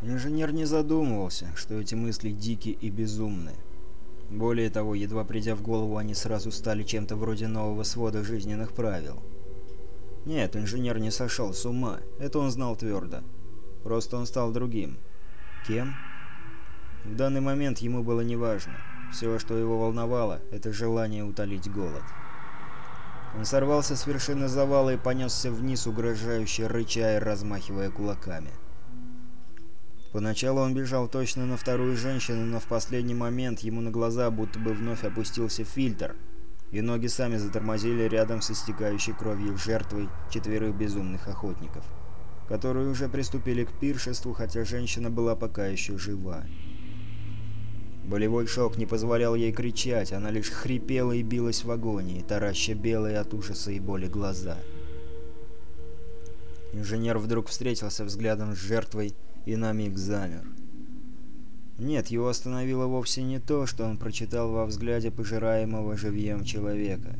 Инженер не задумывался, что эти мысли дики и безумные. Более того, едва придя в голову, они сразу стали чем-то вроде нового свода жизненных правил. Нет, инженер не сошел с ума, это он знал твердо. Просто он стал другим. Кем? В данный момент ему было неважно. Все, что его волновало, это желание утолить голод. Он сорвался с вершины завала и понесся вниз, угрожающе рыча и размахивая кулаками. Поначалу он бежал точно на вторую женщину, но в последний момент ему на глаза будто бы вновь опустился фильтр, и ноги сами затормозили рядом со стекающей кровью жертвой четверых безумных охотников, которые уже приступили к пиршеству, хотя женщина была пока еще жива. Болевой шок не позволял ей кричать, она лишь хрипела и билась в агонии, тараща белые от ужаса и боли глаза. Инженер вдруг встретился взглядом с жертвой, и на миг замер. Нет, его остановило вовсе не то, что он прочитал во взгляде пожираемого живьем человека.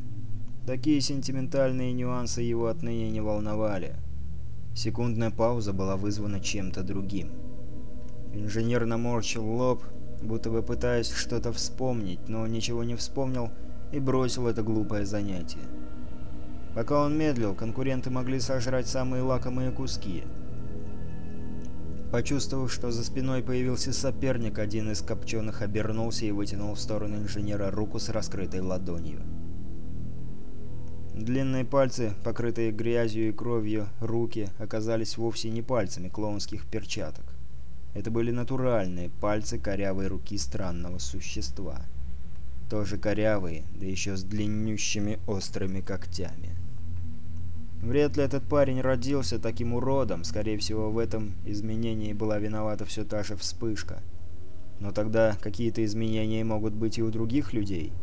Такие сентиментальные нюансы его отныне не волновали. Секундная пауза была вызвана чем-то другим. Инженер наморщил лоб, будто бы пытаясь что-то вспомнить, но ничего не вспомнил и бросил это глупое занятие. Пока он медлил, конкуренты могли сожрать самые лакомые куски – Почувствовав, что за спиной появился соперник, один из копченых обернулся и вытянул в сторону инженера руку с раскрытой ладонью. Длинные пальцы, покрытые грязью и кровью, руки оказались вовсе не пальцами клоунских перчаток. Это были натуральные пальцы корявой руки странного существа. Тоже корявые, да еще с длиннющими острыми когтями. Вряд ли этот парень родился таким уродом, скорее всего, в этом изменении была виновата все та же вспышка. Но тогда какие-то изменения могут быть и у других людей.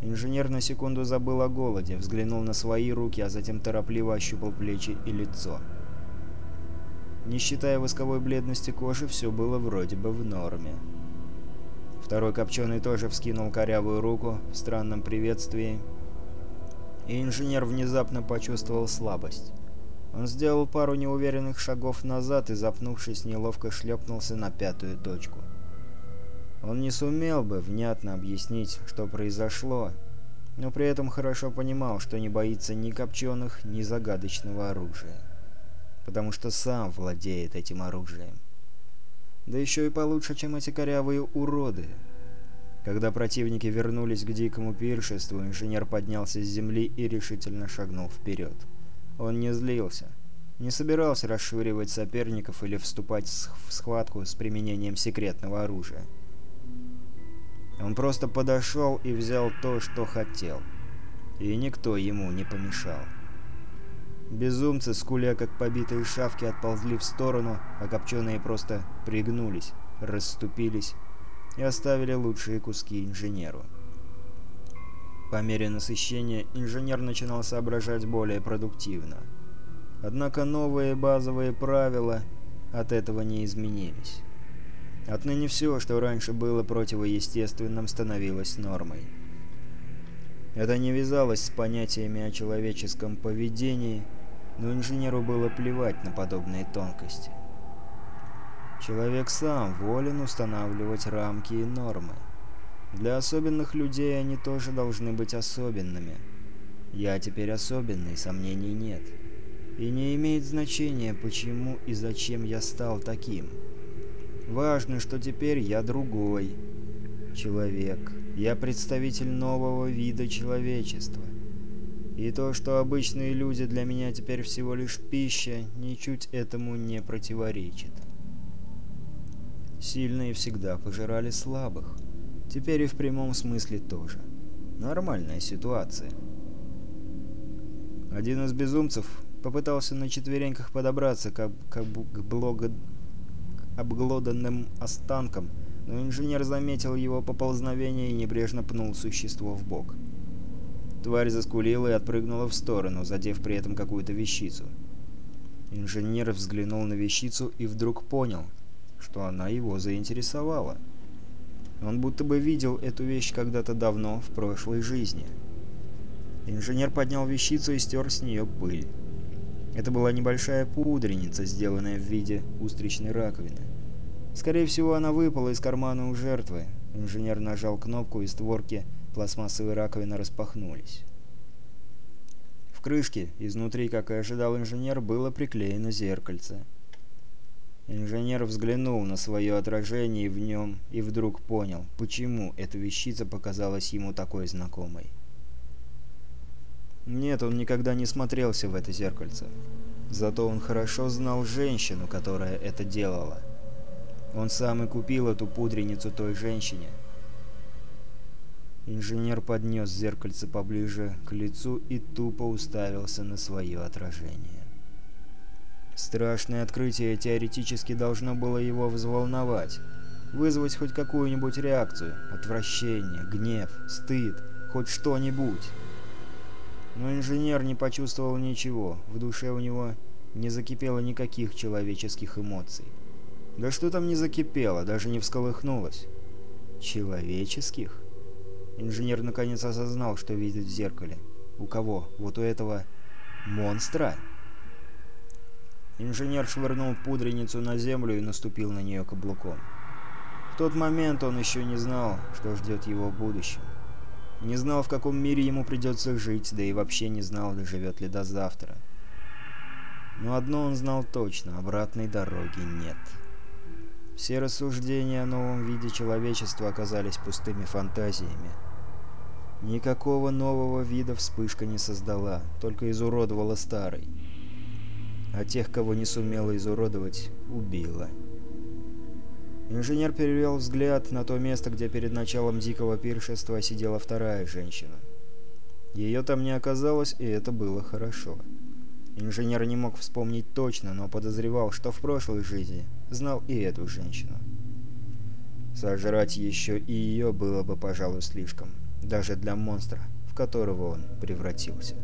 Инженер на секунду забыл о голоде, взглянул на свои руки, а затем торопливо ощупал плечи и лицо. Не считая восковой бледности кожи, все было вроде бы в норме. Второй копченый тоже вскинул корявую руку в странном приветствии, и инженер внезапно почувствовал слабость. Он сделал пару неуверенных шагов назад и, запнувшись, неловко шлепнулся на пятую точку. Он не сумел бы внятно объяснить, что произошло, но при этом хорошо понимал, что не боится ни копченых, ни загадочного оружия. Потому что сам владеет этим оружием. Да еще и получше, чем эти корявые уроды. Когда противники вернулись к дикому пиршеству, инженер поднялся с земли и решительно шагнул вперед. Он не злился. Не собирался расшвыривать соперников или вступать в схватку с применением секретного оружия. Он просто подошел и взял то, что хотел. И никто ему не помешал. Безумцы, скуля как побитые шавки, отползли в сторону, а копченые просто пригнулись, расступились и оставили лучшие куски инженеру. По мере насыщения инженер начинал соображать более продуктивно. Однако новые базовые правила от этого не изменились. Отныне все, что раньше было противоестественным, становилось нормой. Это не вязалось с понятиями о человеческом поведении, но инженеру было плевать на подобные тонкости. Человек сам волен устанавливать рамки и нормы. Для особенных людей они тоже должны быть особенными. Я теперь особенный, сомнений нет. И не имеет значения, почему и зачем я стал таким. Важно, что теперь я другой человек. Я представитель нового вида человечества. И то, что обычные люди для меня теперь всего лишь пища, ничуть этому не противоречит. Сильные всегда пожирали слабых. Теперь и в прямом смысле тоже. Нормальная ситуация. Один из безумцев попытался на четвереньках подобраться к, к, к блога, к обглоданным останкам, но инженер заметил его поползновение и небрежно пнул существо в бок. Тварь заскулила и отпрыгнула в сторону, задев при этом какую-то вещицу. Инженер взглянул на вещицу и вдруг понял, что она его заинтересовала. Он будто бы видел эту вещь когда-то давно, в прошлой жизни. Инженер поднял вещицу и стер с нее пыль. Это была небольшая пудреница, сделанная в виде устричной раковины. Скорее всего, она выпала из кармана у жертвы. Инженер нажал кнопку, и створки пластмассовой раковины распахнулись. В крышке, изнутри, как и ожидал инженер, было приклеено зеркальце. Инженер взглянул на свое отражение в нем и вдруг понял, почему эта вещица показалась ему такой знакомой. Нет, он никогда не смотрелся в это зеркальце. Зато он хорошо знал женщину, которая это делала. Он сам и купил эту пудреницу той женщине. Инженер поднес зеркальце поближе к лицу и тупо уставился на свое отражение. Страшное открытие теоретически должно было его взволновать, вызвать хоть какую-нибудь реакцию, отвращение, гнев, стыд, хоть что-нибудь. Но инженер не почувствовал ничего, в душе у него не закипело никаких человеческих эмоций. Да что там не закипело, даже не всколыхнулось. Человеческих? Инженер наконец осознал, что видит в зеркале. У кого? Вот у этого монстра? Инженер швырнул пудреницу на землю и наступил на нее каблуком. В тот момент он еще не знал, что ждет его в будущем. Не знал, в каком мире ему придется жить, да и вообще не знал, живет ли до завтра. Но одно он знал точно — обратной дороги нет. Все рассуждения о новом виде человечества оказались пустыми фантазиями. Никакого нового вида вспышка не создала, только изуродовала старый а тех, кого не сумела изуродовать, убила. Инженер перевел взгляд на то место, где перед началом дикого пиршества сидела вторая женщина. Ее там не оказалось, и это было хорошо. Инженер не мог вспомнить точно, но подозревал, что в прошлой жизни знал и эту женщину. Сожрать еще и ее было бы, пожалуй, слишком, даже для монстра, в которого он превратился.